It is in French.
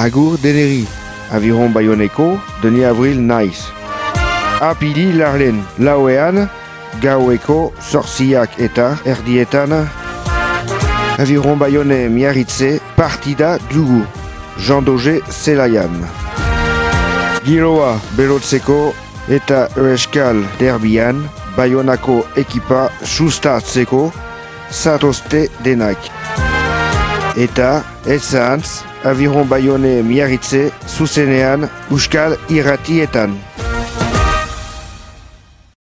agur deneri. Aviron Bayoneko, Deni Avril naiz. Apili larlen lauean, gaueko zorziak eta erdietan, Aviron Bayone miarritze partida dugu. Jean Doge zelaian. Giroa berotzeko eta euskal derbian, Bayonako ekipa sustatzeko zatozte denak. Eta ez zahantz, Aviron Bayone miarritze zuzenean Euskal irratietan.